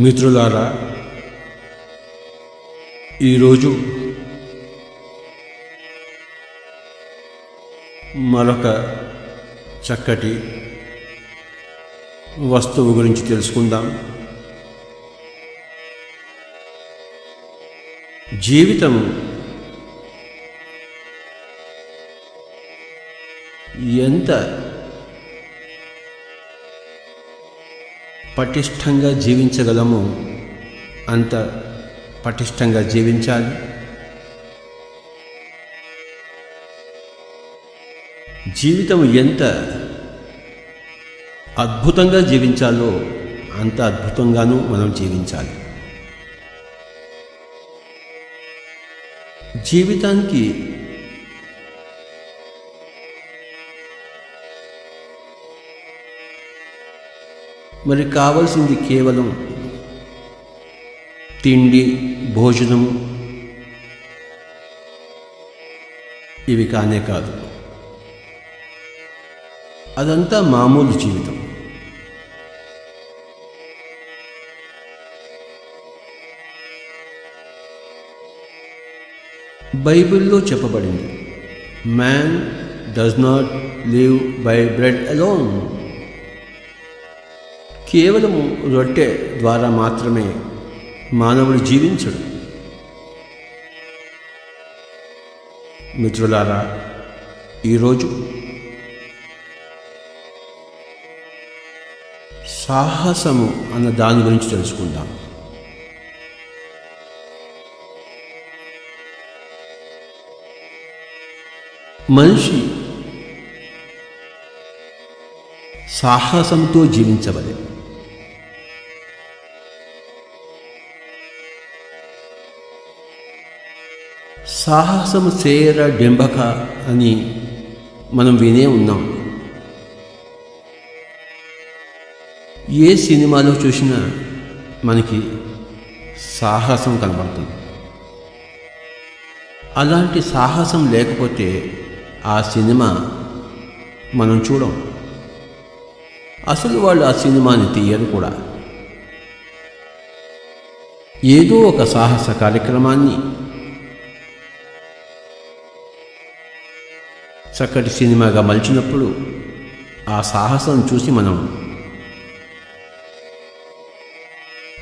మిత్రులారా ఈరోజు మరొక చక్కటి వస్తువు గురించి తెలుసుకుందాం. జీవితం ఎంత పటిష్టంగా జీవించగలము అంత పటిష్టంగా జీవించాలి. జీవితం ఎంత అద్భుతంగా జీవించాలో అంత అద్భుతంగానూ మనం జీవించాలి. జీవితానికి మరి కావలసింది కేవలం తిండి భోజనము ఇవి కానే కాదు. అదంతా మామూలు జీవితం. బైబిల్లో చెప్పబడింది man does not live by bread alone కేవలము రొట్టె ద్వారా మాత్రమే మానవుడు జీవించడు. మిత్రులారా ఈరోజు సాహసము అన్న దాని గురించి తెలుసుకుందాం. మనిషి సాహసంతో జీవించవలే. సాహసము చేయర డెంబక అని మనం వినే ఉన్నాం. ఏ సినిమాలో చూసినా మనకి సాహసం కనబడుతుంది. అలాంటి సాహసం లేకపోతే ఆ సినిమా మనం చూడం. అసలు వాళ్ళు ఆ సినిమాని తీయరు కూడా. ఏదో ఒక సాహస కార్యక్రమాన్ని చక్కటి సినిమాగా మలిచినప్పుడు ఆ సాహసం చూసి మనం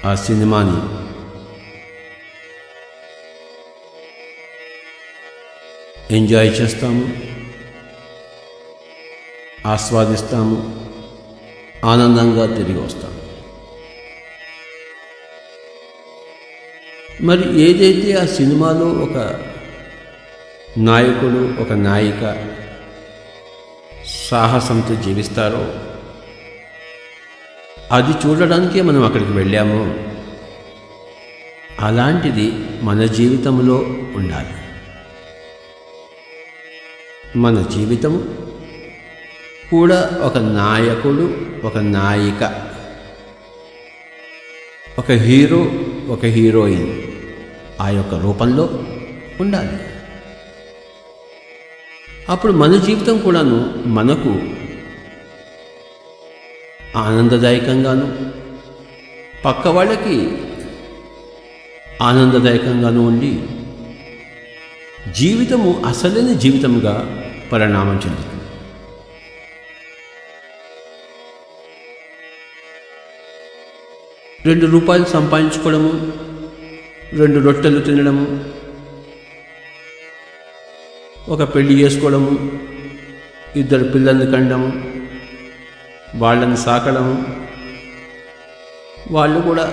ఆ సినిమాని ఎంజాయ్ చేస్తాము ఆస్వాదిస్తాము ఆనందంగా తిరిగి వస్తాము. మరి ఏదైతే ఆ సినిమాలో ఒక నాయకుడు ఒక నాయిక సాహసంతో జీవిస్తారో? అది చూడడానికే మనం అక్కడికి వెళ్ళాము. అలాంటిది మన జీవితంలో ఉండాలి. మన జీవితం కూడా ఒక నాయకుడు ఒక నాయిక ఒక హీరో ఒక హీరోయిన్ ఆ యొక్క రూపంలో ఉండాలి. అప్పుడు మన జీవితం కూడాను మనకు ఆనందదాయకంగాను పక్క వాళ్ళకి ఆనందదాయకంగాను ఉండి జీవితము అసలైన జీవితముగా పరిణామం చెందుతుంది. రెండు రూపాయలు సంపాదించుకోవడము రెండు రొట్టెలు తినడము ఒక పెళ్ళి చేసుకోవడము ఇద్దరు పిల్లల్ని కండము వాళ్ళని సాకడము వాళ్ళు కూడా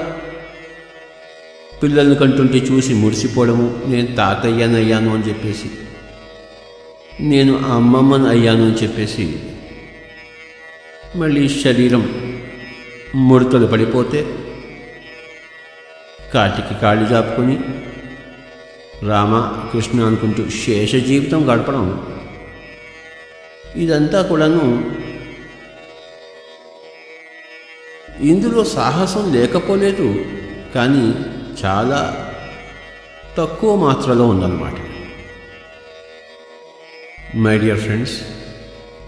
పిల్లల్ని కంటుంటే చూసి మురిసిపోవడము నేను తాతయ్యను అయ్యాను అని చెప్పేసి నేను అమ్మమ్మను అయ్యాను అని చెప్పేసి మళ్ళీ శరీరం ముడతలు పడిపోతే కాటికి కాళ్ళు జాపుకొని రామ కృష్ణ అనుకుంటూ శేష జీవితం గడపడం. ఇదంతా కూడాను ఇందులో సాహసం లేకపోలేదు కానీ చాలా తక్కువ మాత్రలో ఉందన్నమాట. మై డియర్ ఫ్రెండ్స్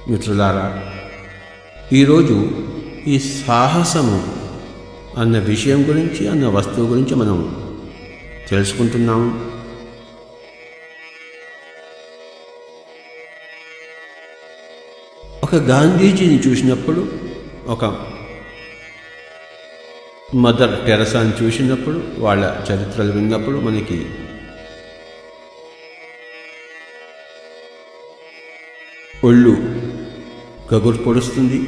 మిత్రులారా ఈరోజు ఈ సాహసము అన్న విషయం గురించి అన్న వస్తువు గురించి మనం తెలుసుకుంటున్నాము. ఒక గాంధీజీని చూసినప్పుడు ఒక మదర్ టెరసాని చూసినప్పుడు వాళ్ళ చరిత్రలు విన్నప్పుడు మనకి ఒళ్ళు గగురు పొడుస్తుంది.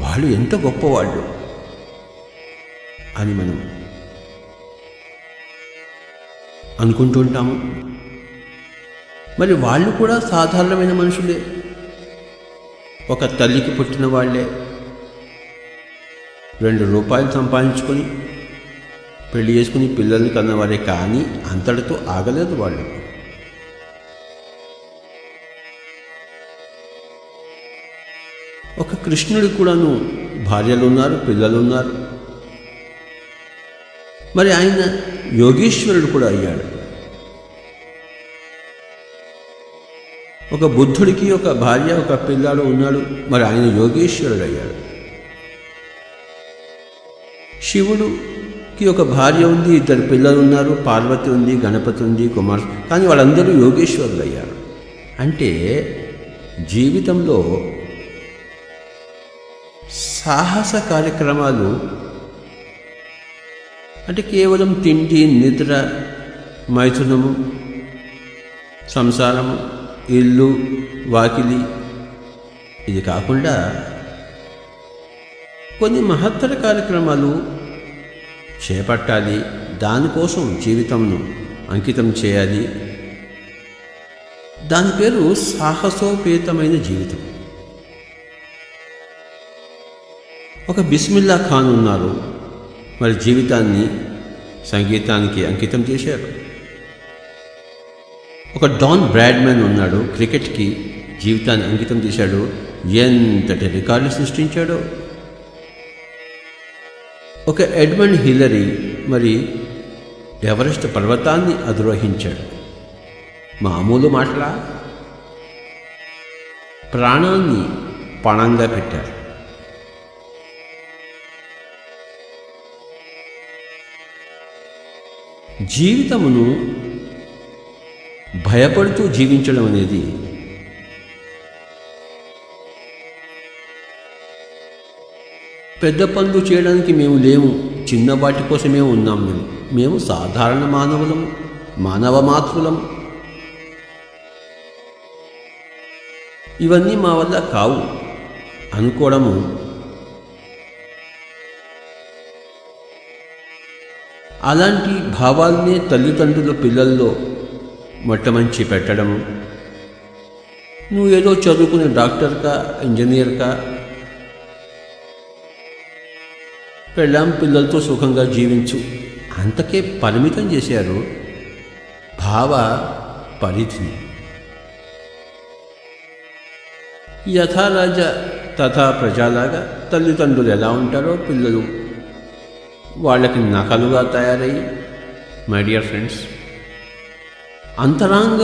వాళ్ళు ఎంత గొప్పవాళ్ళు అని మనం అనుకుంటుంటాము మరి వాళ్ళు కూడా సాధారణమైన మనుషులే. ఒక తల్లికి పుట్టిన వాళ్ళే. రెండు రూపాయలు సంపాదించుకొని పెళ్ళి చేసుకుని పిల్లల్ని కన్నవారే కానీ అంతటితో ఆగలేదు వాళ్ళు. ఒక కృష్ణుడు కూడాను భార్యలు ఉన్నారు పిల్లలు ఉన్నారు మరి ఆయన యోగేశ్వరుడు కూడా అయ్యాడు. ఒక బుద్ధుడికి ఒక భార్య ఒక పిల్లాడు ఉన్నాడు. మరి ఆయన యోగేశ్వరుడు అయ్యాడు శివుడుకి ఒక భార్య ఉంది ఇద్దరు పిల్లలు ఉన్నారు పార్వతి ఉంది గణపతి ఉంది కుమార్ కానీ వాళ్ళందరూ యోగేశ్వరులు అయ్యారు అంటే జీవితంలో సాహస కార్యక్రమాలు అంటే కేవలం తిండి నిద్ర మైథునము సంసారము ఇల్లు వాకిలి. ఇది కాకుండా కొన్ని మహత్తర కార్యక్రమాలు చేపట్టాలి. దానికోసం జీవితంను అంకితం చేయాలి. దాని పేరు సాహసోపేతమైన జీవితం. ఒక బిస్మిల్లా ఖాన్ ఉన్నారు. మరి జీవితాన్ని సంగీతానికి అంకితం చేశారు. ఒక డాన్ బ్రాడ్మెన్ ఉన్నాడు క్రికెట్కి జీవితాన్ని అంకితం చేశాడు. ఎంతటి రికార్డులు సృష్టించాడో. ఒక ఎడ్మండ్ హిల్లరీ మరి ఎవరెస్ట్ పర్వతాన్ని అధిరోహించాడు. మామూలు మాటలా? ప్రాణాన్ని పణంగా పెట్టారు జీవితమును భయపడుతూ జీవించడం అనేది పెద్ద పనులు చేయడానికి మేము లేము. చిన్నవాటి కోసమే ఉన్నాం మేము. మేము సాధారణ మానవులం మానవ మాతృలం ఇవన్నీ మా వల్ల కావు అనుకోవడము అలాంటి భావాల్నే తల్లిదండ్రులు పిల్లల్లో మొట్టమంచి పెట్టడము నువ్వు ఏదో చదువుకునే డాక్టర్కా ఇంజనీర్కా పెళ్ళాం పిల్లలతో సుఖంగా జీవించు. అంతకే పరిమితం చేశారు. భావ పరిధిని యథారాజ తథా ప్రజలాగా తల్లిదండ్రులు ఎలా ఉంటారో పిల్లలు వాళ్ళకి నకలుగా తయారయ్యి. మై డియర్ ఫ్రెండ్స్ అంతరాంగ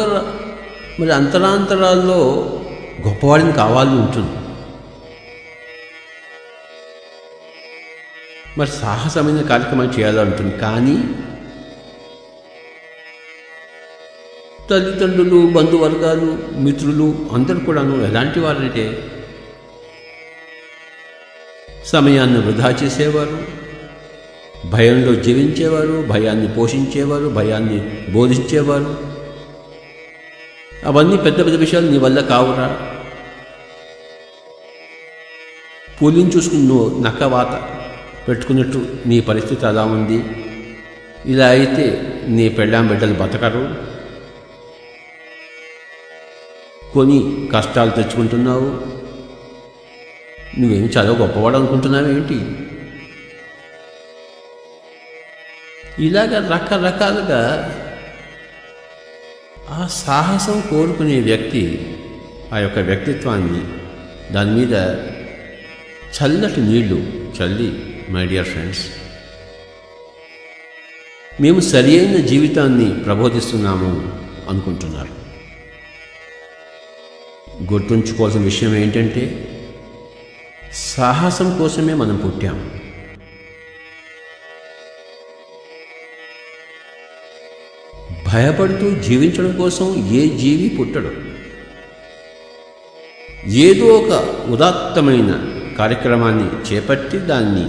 మరి అంతరాంతరాల్లో గొప్పవాడిని కావాలని ఉంటుంది మరి సాహసమైన కార్యక్రమాలు చేయాలంటుంది కానీ తల్లిదండ్రులు బంధువర్గాలు మిత్రులు అందరూ కూడాను ఎలాంటి వారంటే సమయాన్ని వృధా చేసేవారు భయంలో జీవించేవారు భయాన్ని పోషించేవారు భయాన్ని బోధించేవారు అవన్నీ పెద్ద పెద్ద విషయాలు నీ వల్ల కావురా. పూలిని చూసుకుని నువ్వు నక్కవాత పెట్టుకున్నట్టు నీ పరిస్థితి అలా ఉంది. ఇలా అయితే నీ పెళ్ళాం బిడ్డలు బతకరు. కొని కష్టాలు తెచ్చుకుంటున్నావు. నువ్వేం చదువు గొప్పవాడు అనుకుంటున్నావు ఏంటి? ఇలాగ రకరకాలుగా ఆ సాహసం కోరుకునే వ్యక్తి ఆ యొక్క వ్యక్తిత్వాన్ని దాని మీద చల్లటి నీళ్ళు చల్లి మై డియర్ ఫ్రెండ్స్ మేము సరి అయిన జీవితాన్ని ప్రబోధిస్తున్నాము అనుకుంటున్నారు. గుర్తుంచుకోవాల్సిన విషయం ఏంటంటే సాహసం కోసమే మనం పుట్టాము భయపడుతూ జీవించడం కోసం ఏ జీవి పుట్టడు. ఏదో ఒక ఉదాత్తమైన కార్యక్రమాన్ని చేపట్టి దాన్ని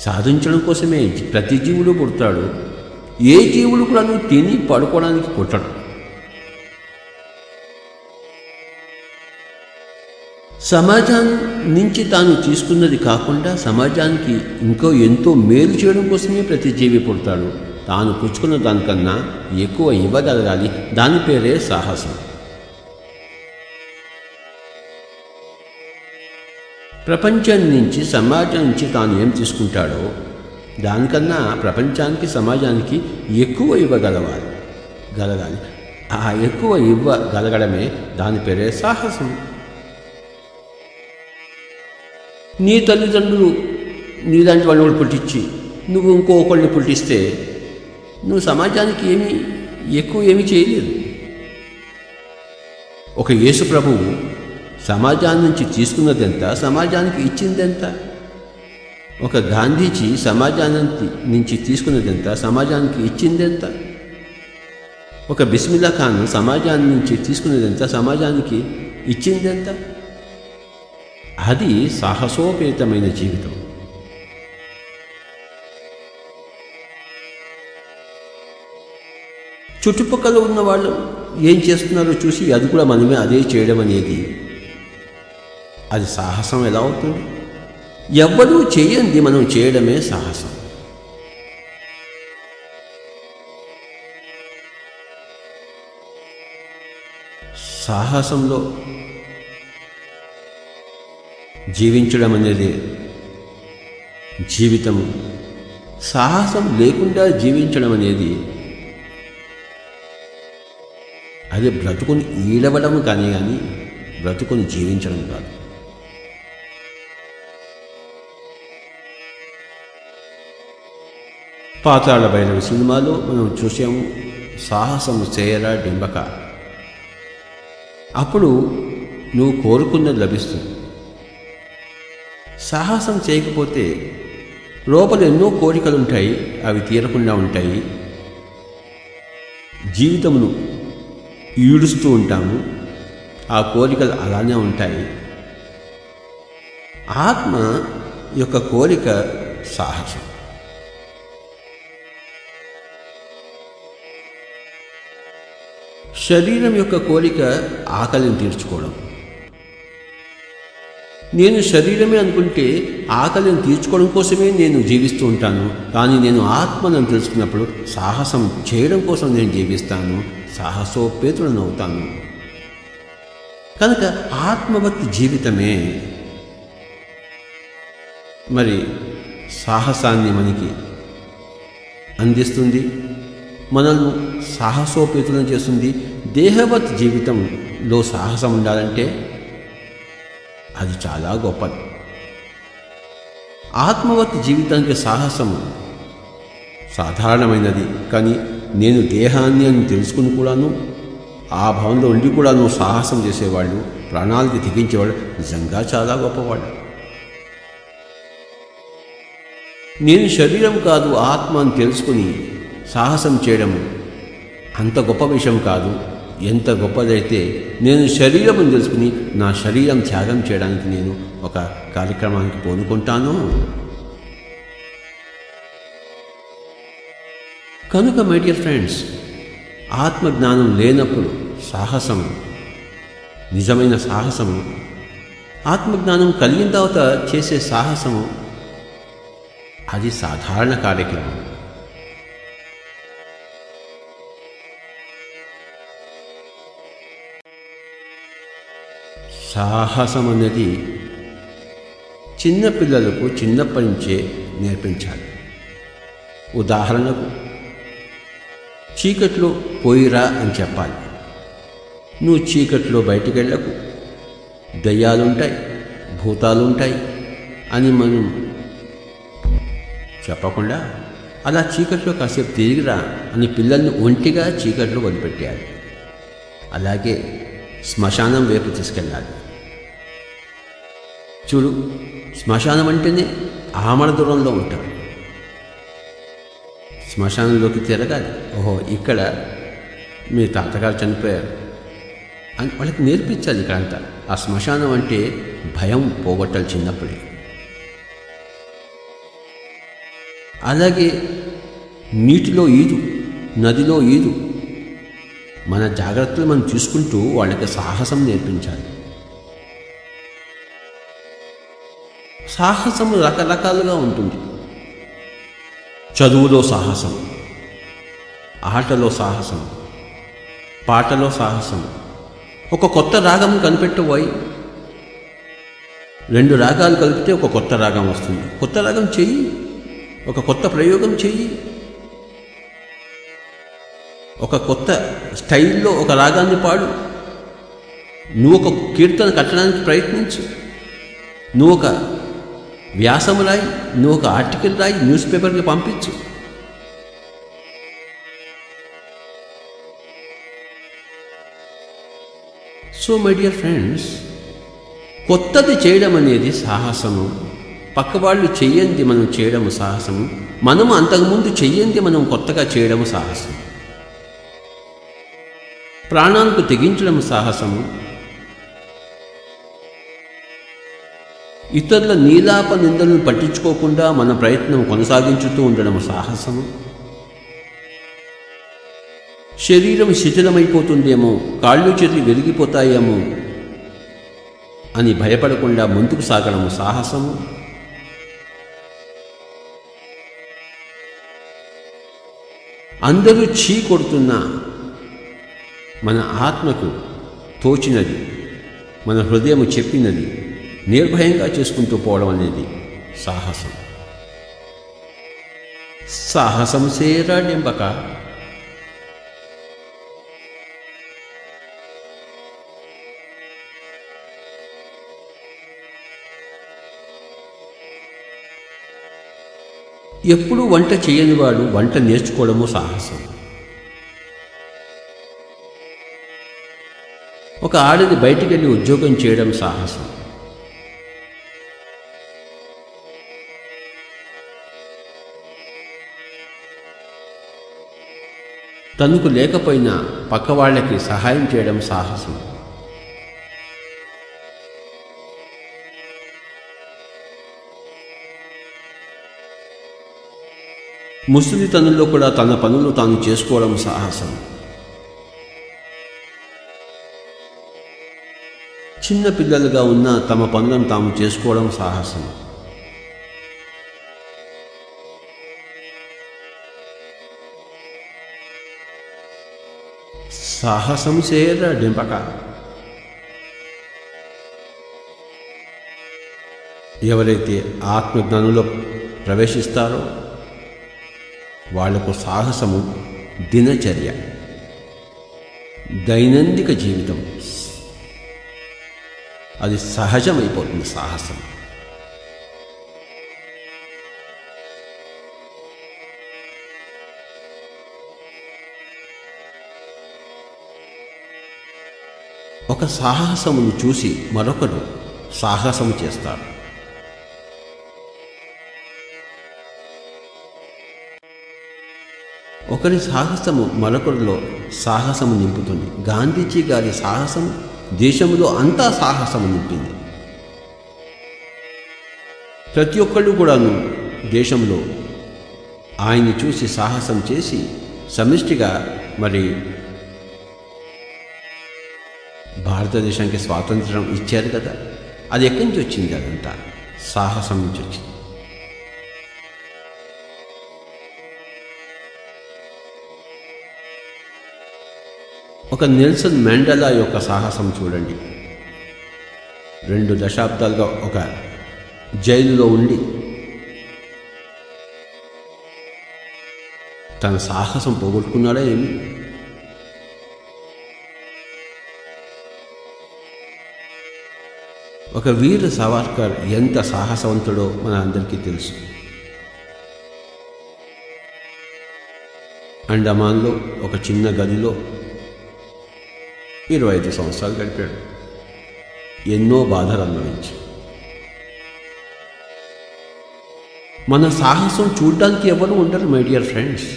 సాధించడం కోసమే ప్రతి జీవుడు పుడతాడు. ఏ జీవుడు కూడా తిని పడుకోవడానికి పుట్టడు సమాజం నుంచి తాను తీసుకున్నది కాకుండా సమాజానికి ఇంకో ఎంతో మేలు చేయడం కోసమే ప్రతి జీవి పుడతాడు. తాను పుచ్చుకున్న దానికన్నా ఎక్కువ ఇవ్వగలగాలి. దాని పేరే సాహసం. ప్రపంచం నుంచి సమాజం నుంచి తాను ఏం తీసుకుంటాడో దానికన్నా ప్రపంచానికి సమాజానికి ఎక్కువ ఇవ్వగలవాలి. గలగాలి. ఆ ఎక్కువ ఇవ్వగలగడమే దాని పేరే సాహసం. నీ తల్లిదండ్రులు నీలాంటి వాళ్ళు కూడా పుట్టించి నువ్వు ఇంకొకళ్ళని పుట్టిస్తే నువ్వు సమాజానికి ఏమీ ఎక్కువ ఏమీ చేయలేదు. ఒక యేసు ప్రభువు సమాజాన్ని నుంచి తీసుకున్నదెంత సమాజానికి ఇచ్చింది ఎంత ఒక గాంధీజీ సమాజానికి నుంచి తీసుకున్నదెంత సమాజానికి ఇచ్చిందెంత? ఒక బిస్మిల్లా ఖాన్ సమాజాన్ని నుంచి తీసుకున్నదెంత సమాజానికి ఇచ్చిందెంత? అది సాహసోపేతమైన జీవితం. చుట్టుపక్కల ఉన్న వాళ్ళు ఏం చేస్తున్నారో చూసి అది కూడా మనమే అదే చేయడం అనేది అది సాహసం ఎలా అవుతుంది? ఎవ్వరూ చేయండి మనం చేయడమే సాహసం. సాహసంలో జీవించడం అనేది జీవితం. సాహసం లేకుండా జీవించడం అనేది అది బ్రతుకుని ఈడవడం కానీ కానీ బ్రతుకుని జీవించడం కాదు. పాతాళ బయలు సినిమాలో మనం చూసాము సాహసం చేయరా డింబక. అప్పుడు నువ్వు కోరుకున్నది లభిస్తుంది. సాహసం చేయకపోతే లోపల ఎన్నో కోరికలు ఉంటాయి అవి తీరకుండా ఉంటాయి. జీవితమును ఈడుస్తూ ఉంటాము. ఆ కోరికలు అలానే ఉంటాయి. ఆత్మ యొక్క కోరిక సాహసం. శరీరం యొక్క కోరిక ఆకలిని తీర్చుకోవడం. నేను శరీరమే అనుకుంటే ఆకలిని తీర్చుకోవడం కోసమే నేను జీవిస్తూ ఉంటాను. కానీ నేను ఆత్మను తెలుసుకున్నప్పుడు సాహసం చేయడం కోసం నేను జీవిస్తాను. సాహసోపేతులను అవుతాను కనుక ఆత్మభక్తి జీవితమే మరి సాహసాన్ని మనకి అందిస్తుంది. మనల్ని సాహసోపేతులను చేస్తుంది. దేహవత్ జీవితంలో సాహసం ఉండాలంటే అది చాలా గొప్పది ఆత్మవత్ జీవితానికి సాహసం సాధారణమైనది. కానీ నేను దేహాన్ని అని తెలుసుకుని కూడాను ఆ భవన్లో ఉండి కూడా నువ్వు సాహసం చేసేవాళ్ళు ప్రాణాలకి తెగించేవాడు నిజంగా చాలా గొప్పవాడు నేను శరీరం కాదు ఆత్మ అని తెలుసుకుని సాహసం చేయడం అంత గొప్ప విషయం కాదు. ఎంత గొప్పదైతే నేను శరీరం అని తెలుసుకుని నా శరీరం త్యాగం చేయడానికి నేను ఒక కార్యక్రమానికి పూనుకుంటాను కనుక మై డియర్ ఫ్రెండ్స్ ఆత్మజ్ఞానం లేనప్పుడు సాహసం నిజమైన సాహసము ఆత్మజ్ఞానం కలిగిన తర్వాత చేసే సాహసము అది సాధారణ కార్యక్రమం. సాహసం అనేది చిన్నపిల్లలకు చిన్నప్పటి నుంచే నేర్పించాలి. ఉదాహరణకు చీకట్లో పోయిరా అని చెప్పాలి. నువ్వు చీకట్లో బయటికి వెళ్ళకు దయ్యాలుంటాయి భూతాలుంటాయి అని మనం చెప్పకుండా అలా చీకట్లో కాసేపు తిరిగిరా అని పిల్లల్ని ఒంటిగా చీకట్లో వదిలిపెట్టాలి అలాగే శ్మశానం వైపు తీసుకెళ్ళాలి. చూడు శ్మశానం అంటేనే ఆమడ దూరంలో ఉంటారు శ్మశానంలోకి తిరగాలి. ఓహో ఇక్కడ మీ తాతగారు చనిపోయారు. అని వాళ్ళకి నేర్పించాలి ఇక్కడంతా. ఆ శ్మశానం అంటే భయం పోగొట్టాలి చిన్నప్పుడే. అలాగే నీటిలో ఈదు నదిలో ఈదు. మన జాగ్రత్తలు మనం చూసుకుంటూ వాళ్ళకి సాహసం నేర్పించాలి. సాహసం రకరకాలుగా ఉంటుంది. చదువులో సాహసం ఆటలో సాహసం పాటలో సాహసం. ఒక కొత్త రాగం కనిపెట్టబోయి రెండు రాగాలు కలిపితే ఒక కొత్త రాగం వస్తుంది. కొత్త రాగం చెయ్యి ఒక కొత్త ప్రయోగం చెయ్యి. ఒక కొత్త స్టైల్లో ఒక రాగాన్ని పాడు. నువ్వు ఒక కీర్తన కట్టడానికి ప్రయత్నించు. నువ్వు ఒక వ్యాసం రాయి నువ్వు ఒక ఆర్టికల్ రాయి న్యూస్ పేపర్కి పంపించు. సో మై డియర్ ఫ్రెండ్స్ కొత్తది చేయడం అనేది సాహసము పక్కవాళ్ళు చెయ్యంది మనం చేయడము సాహసము మనము అంతకుముందు చెయ్యంది మనం కొత్తగా చేయడము సాహసం ప్రాణాలకు తెగించడం సాహసము ఇతరుల నీలాప నిందలను పట్టించుకోకుండా మన ప్రయత్నం కొనసాగించుతూ ఉండడం సాహసము. శరీరం శిథిలమైపోతుందేమో కాళ్ళు చేతులు వెలిగిపోతాయేమో అని భయపడకుండా ముందుకు సాగడం సాహసము. అందరూ చీ కొడుతున్నా మన ఆత్మకు తోచినది మన హృదయం చెప్పినది. నిర్భయంగా చేసుకుంటూ పోవడం అనేది సాహసం. సాహసం సేరా నింబక. ఎప్పుడూ వంట చేయని వాడు వంట నేర్చుకోవడము సాహసం. ఒక ఆడది బయటికి వెళ్ళి ఉద్యోగం చేయడం సాహసం. తనకు లేకపోయినా పక్క వాళ్ళకి సహాయం చేయడం సాహసం. ముసలితనంలో కూడా తన పనులు తాను చేసుకోవడం సాహసం. చిన్న పిల్లలుగా ఉన్న తమ పనులను తాము చేసుకోవడం సాహసం. సాహసం సేర డింపక? ఎవరైతే ఆత్మజ్ఞానంలో ప్రవేశిస్తారో వాళ్ళకు సాహసము దినచర్య దైనందిక జీవితం. అది సహజమైపోతుంది సాహసం. ఒక సాహసమును చూసి మరొకడు సాహసము చేస్తాడు. ఒకరి సాహసము మరొకరిలో సాహసము నింపుతుంది. గాంధీజీ గారి సాహసం దేశంలో అంతా సాహసము నింపింది. ప్రతి ఒక్కళ్ళు కూడాను దేశంలో ఆయన్ని చూసి సాహసం చేసి సమిష్టిగా మరి భారతదేశానికి స్వాతంత్రం ఇచ్చారు కదా అది ఎక్కడి నుంచి వచ్చింది అదంతా? సాహసం నుంచి వచ్చింది. ఒక నెల్సన్ మెండలా యొక్క సాహసం చూడండి. రెండు దశాబ్దాలుగా ఒక జైలులో ఉండి తన సాహసం పోగొట్టుకున్నాడా ఏమి? ఒక వీర సావర్కర్ ఎంత సాహసవంతుడో మన అందరికీ తెలుసు. అండమాన్లో ఒక చిన్న గదిలో ఇరవై ఐదు సంవత్సరాలు గడిపాడు. ఎన్నో బాధలు అనుభవించి మన సాహసం చూడడానికి ఎవరు ఉండరు మై డియర్ ఫ్రెండ్స్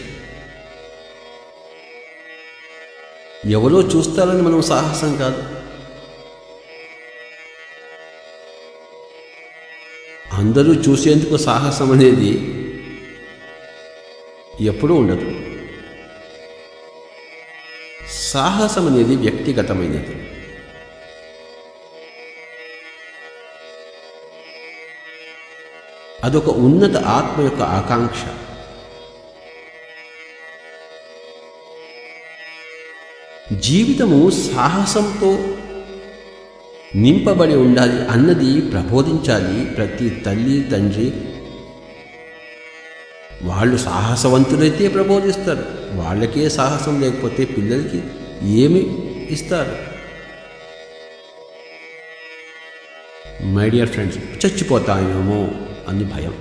ఎవరో చూస్తారని మనం సాహసం కాదు. అందరూ చూసేందుకు సాహసం అనేది ఎప్పుడూ ఉండదు. సాహసం అనేది వ్యక్తిగతమైనది. అదొక ఉన్నత ఆత్మ యొక్క ఆకాంక్ష. జీవితము సాహసంతో నింపబడి ఉండాలి అన్నది ప్రబోధించాలి ప్రతి తల్లి తండ్రి. వాళ్ళు సాహసవంతులైతే ప్రబోధిస్తారు. వాళ్ళకే సాహసం లేకపోతే పిల్లలకి ఏమి ఇస్తారు? మై డియర్ ఫ్రెండ్స్ చచ్చిపోతాయేమో అని భయం.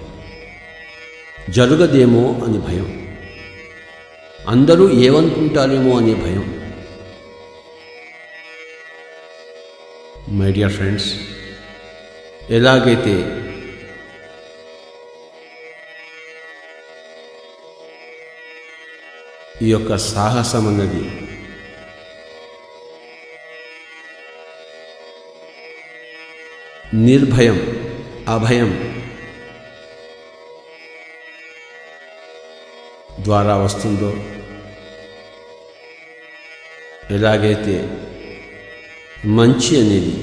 జరగదేమో అని భయం. అందరూ ఏమనుకుంటారేమో అనే భయం. మై డియర్ ఫ్రెండ్స్ ఎలాగైతే ఈ యొక్క సాహసం అన్నది నిర్భయం అభయం ద్వారా వస్తుందో ఎలాగైతే మంచి అనేది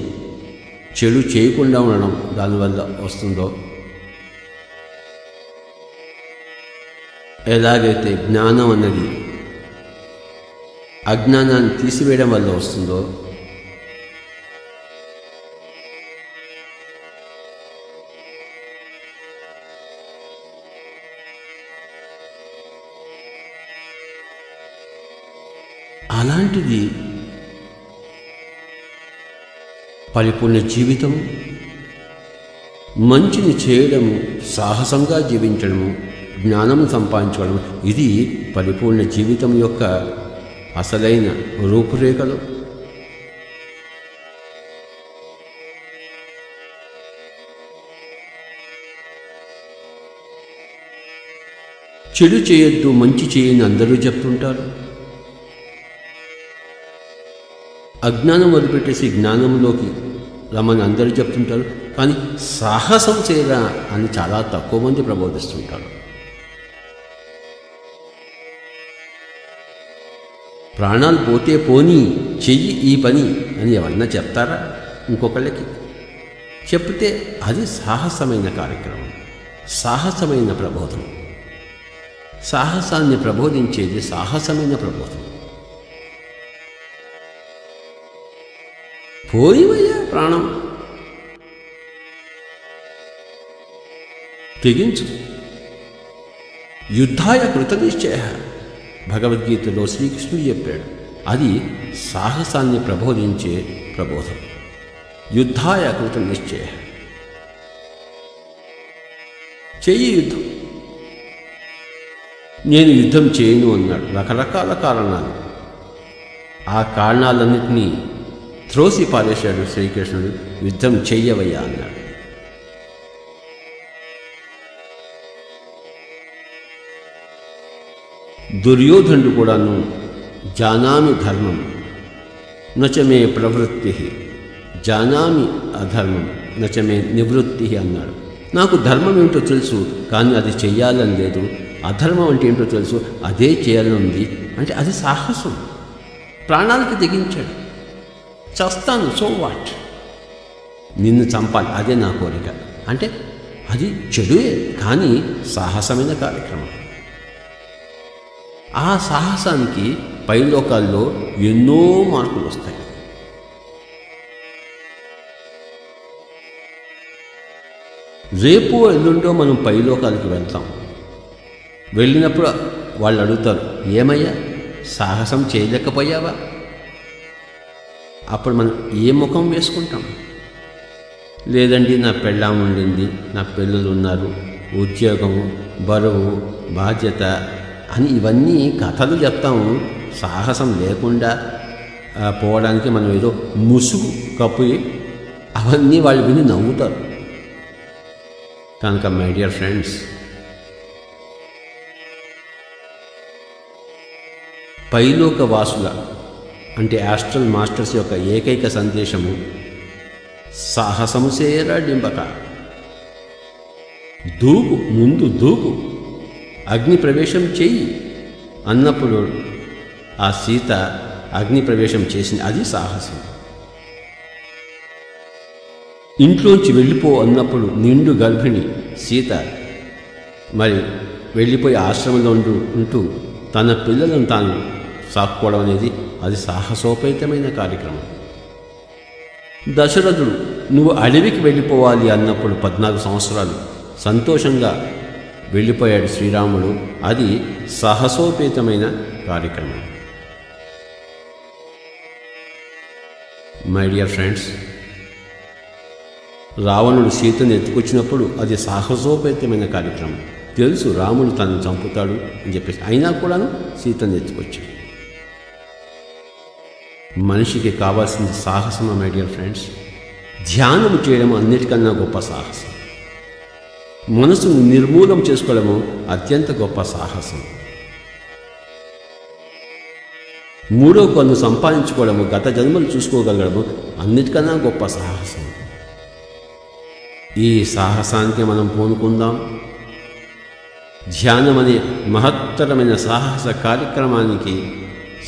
చెడు చేయకుండా ఉండడం దానివల్ల వస్తుందో? ఎలాగైతే జ్ఞానం అన్నది అజ్ఞానాన్ని తీసివేయడం వల్ల వస్తుందో? అలాంటిది పరిపూర్ణ జీవితం మంచిని చేయడము సాహసంగా జీవించడము జ్ఞానం సంపాదించడం ఇది పరిపూర్ణ జీవితం యొక్క అసలైన రూపురేఖలు. చెడు చేయొద్దు మంచి చేయని అందరూ చెప్తుంటారు. అజ్ఞానం వదిలిపెట్టేసి జ్ఞానంలోకి రమ్మని అందరూ చెప్తుంటారు. కానీ సాహసం చేయరా అని చాలా తక్కువ మంది ప్రబోధిస్తుంటారు. ప్రాణాలు పోతే పోనీ చెయ్యి ఈ పని అని ఎవరన్నా చెప్తారా? ఇంకొకళ్ళకి. చెప్తే అది సాహసమైన కార్యక్రమం. సాహసమైన ప్రబోధం సాహసాన్ని ప్రబోధించేది సాహసమైన ప్రబోధం పోయివయ్యా ప్రాణం. తెగించు. యుద్ధాయ కృతనిశ్చయ. భగవద్గీతలో శ్రీకృష్ణుడు చెప్పాడు. అది సాహసాన్ని ప్రబోధించే ప్రబోధం. యుద్ధాయ కృతనిశ్చయ. చెయ్యి యుద్ధం. నేను యుద్ధం చేయను అన్నాడు. రకరకాల కారణాలు. ఆ కారణాలన్నింటినీ త్రోసి పారేశాడు శ్రీకృష్ణుడు. యుద్ధం చెయ్యవయ్యా అన్నాడు. దుర్యోధనుడు కూడాను జానామి ధర్మం నచమే ప్రవృత్తి. జానామి అధర్మం నచమే నివృత్తి అన్నాడు. నాకు ధర్మం ఏంటో తెలుసు కానీ అది చెయ్యాలని లేదు. అధర్మం అంటే ఏంటో తెలుసు అదే చేయాలని ఉంది. అంటే అది సాహసం. ప్రాణాలకి తెగించాడు. చస్తాను సో వాట్ నిన్ను చంపాలి అదే నా కోరిక. అంటే అది చెడుయే కానీ సాహసమైన కార్యక్రమం. ఆ సాహసానికి పైలోకాల్లో ఎన్నో మార్పులు వస్తాయి. రేపు ఎల్లుండో మనం పైలోకాలకి వెళ్తాం. వెళ్ళినప్పుడు వాళ్ళు అడుగుతారు ఏమయ్యా సాహసం చేయలేకపోయావా? అప్పుడు మనం ఏ ముఖం వేసుకుంటాం? లేదండి నా పెళ్ళాం ఉండింది నా పిల్లలు ఉన్నారు ఉద్యోగము బరువు బాధ్యత అని ఇవన్నీ కథలు చెప్తాము సాహసం లేకుండా పోవడానికి మనం ఏదో ముసుగు కప్పి అవన్నీ వాళ్ళు విని నవ్వుతారు. కనుక మై డియర్ ఫ్రెండ్స్ పైలోక వాసుల అంటే ఆస్ట్రల్ మాస్టర్స్ యొక్క ఏకైక సందేశము సాహసముసేరా డింబక దూకు ముందు దూకు అగ్ని ప్రవేశం చెయ్యి అన్నప్పుడు ఆ సీత అగ్ని ప్రవేశం చేసింది. అది సాహసం. ఇంట్లోంచి వెళ్ళిపో అన్నప్పుడు నిండు గర్భిణి సీత మరి వెళ్ళిపోయి ఆశ్రమంలో ఉంటూ ఉంటూ తన పిల్లలను తాను సాక్కోవడం అనేది అది సాహసోపేతమైన కార్యక్రమం. దశరథుడు నువ్వు అడవికి వెళ్ళిపోవాలి అన్నప్పుడు పద్నాలుగు సంవత్సరాలు సంతోషంగా వెళ్ళిపోయాడు శ్రీరాముడు. అది సాహసోపేతమైన కార్యక్రమం. మై డియర్ ఫ్రెండ్స్ రావణుడు సీతను ఎత్తుకొచ్చినప్పుడు అది సాహసోపేతమైన కార్యక్రమం. తెలుసు రాముడు తనను చంపుతాడు అని చెప్పేసి. అయినా కూడాను సీతను ఎత్తుకొచ్చాడు. మనిషికి కావాల్సింది సాహసం మై డియర్ ఫ్రెండ్స్ ధ్యానం చేయడం అన్నిటికన్నా గొప్ప సాహసం. మనసును నిర్మూలం చేసుకోవడము అత్యంత గొప్ప సాహసం. మూడో కన్ను సంపాదించుకోవడము గత జన్మలు చూసుకోగలగడము అన్నిటికన్నా గొప్ప సాహసం. ఈ సాహసానికి మనం పూనుకుందాం. ధ్యానం అనే మహత్తరమైన సాహస కార్యక్రమానికి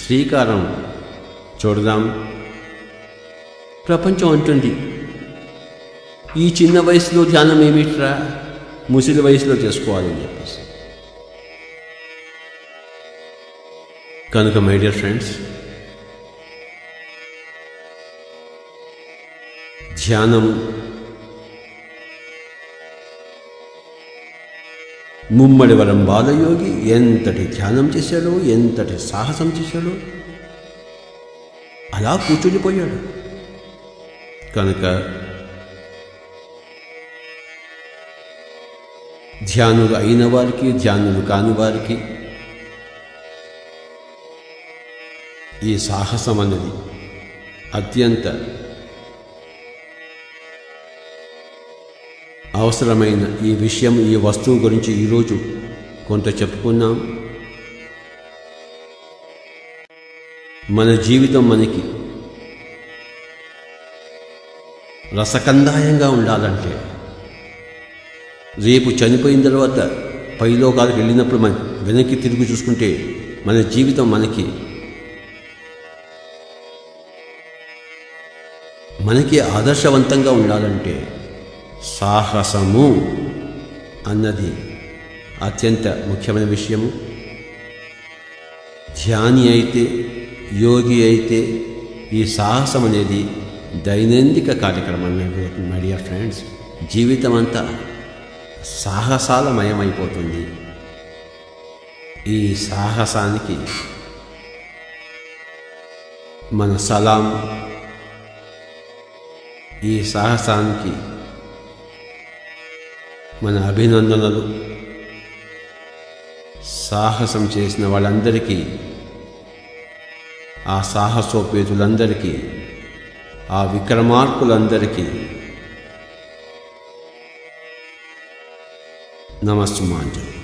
శ్రీకారం చూడదాం. ప్రపంచం అంటుంది ఈ చిన్న వయసులో ధ్యానం ఏమిట్రా? ముసిలి వయసులో చేసుకోవాలని చెప్పేసి. కనుక మై డియర్ ఫ్రెండ్స్ ధ్యానం ముమ్మడి వరం బాలయోగి ఎంతటి ధ్యానం చేశాడో ఎంతటి సాహసం చేశాడో అలా కూర్చుండిపోయాడు. కనుక ధ్యానులు అయిన వారికి ధ్యానులు కాని వారికి ఈ సాహసం అనేది అత్యంత అవసరమైన ఈ విషయం ఈ వస్తువు గురించి ఈరోజు కొంత చెప్పుకున్నాం. మన జీవితం మనకి. రసకందాయంగా ఉండాలంటే రేపు చనిపోయిన తర్వాత పైలోకాలకు వెళ్ళినప్పుడు మన వెనక్కి తిరిగి చూసుకుంటే మన జీవితం మనకి. మనకి ఆదర్శవంతంగా ఉండాలంటే సాహసము అన్నది అత్యంత ముఖ్యమైన విషయము. ధ్యాని అయితే యోగి అయితే ఈ సాహసం అనేది దైనందిక కార్యక్రమం మై డియర్ ఫ్రెండ్స్ జీవితం అంతా సాహసాలమయమైపోతుంది. ఈ సాహసానికి మన సలాం ఈ సాహసానికి మన అభినందనలు. సాహసం చేసిన వాళ్ళందరికీ ఆ సాహసోపేతులందరికీ ఆ విక్రమార్కులందరికీ నమస్మాంజలి